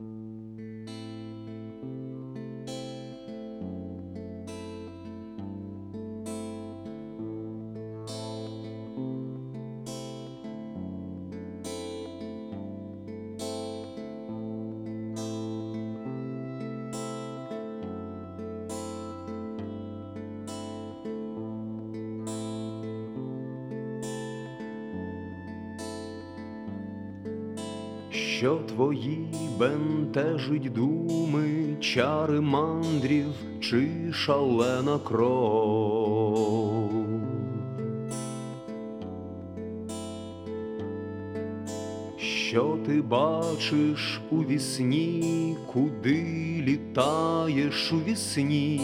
you Що твої бентежить думи, чари мандрів чи шалена кров? Що ти бачиш у вісні, куди літаєш у вісні,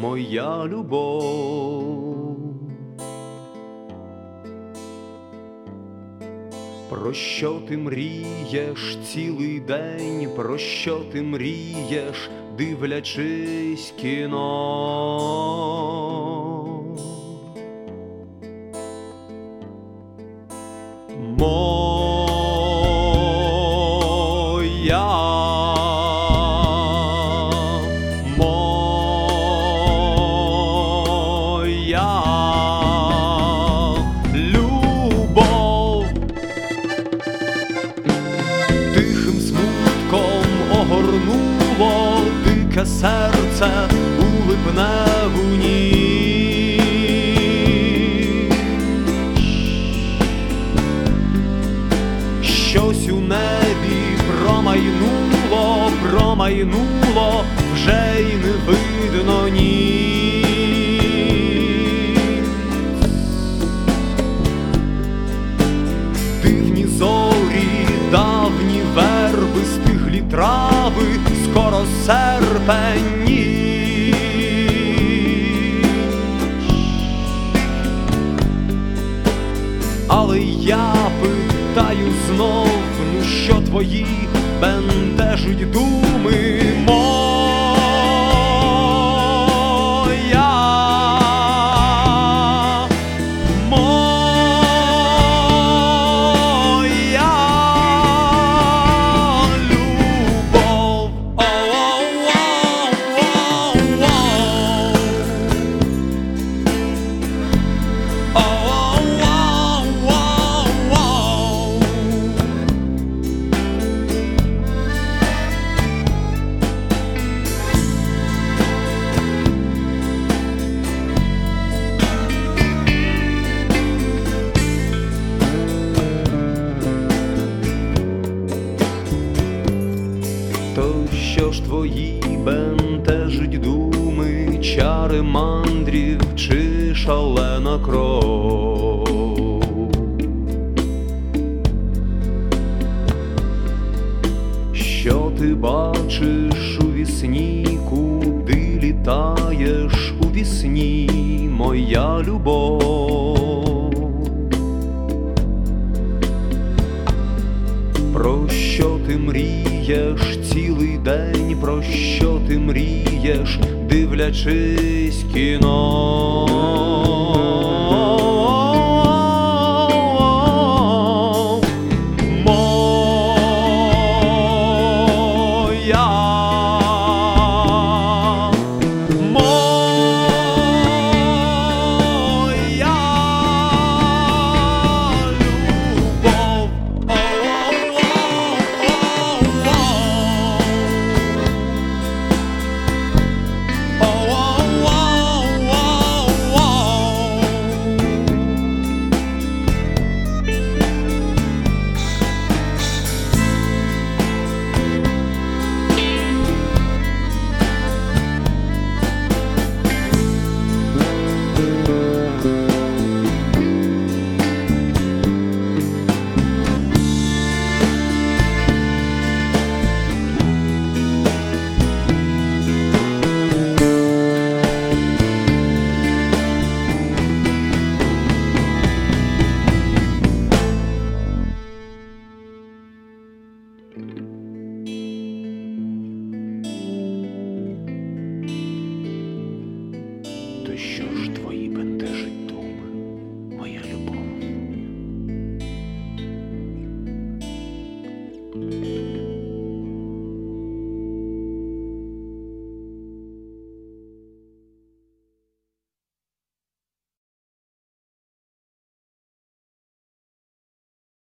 моя любов? Про що ти мрієш цілий день, про що ти мрієш, дивлячись кіно? Серце у липневу ніч. Щось у небі промайнуло, промайнуло, вже й не видно ні. Дивні зорі, давні верби, стиглі трави, скоро серпені. Питаю знов, ну що твої бентежить думи твої бентежить думи, чари мандрів чи шалена кров? Що ти бачиш у вісні, куди літаєш у вісні, моя любов? Дивлячись кіно?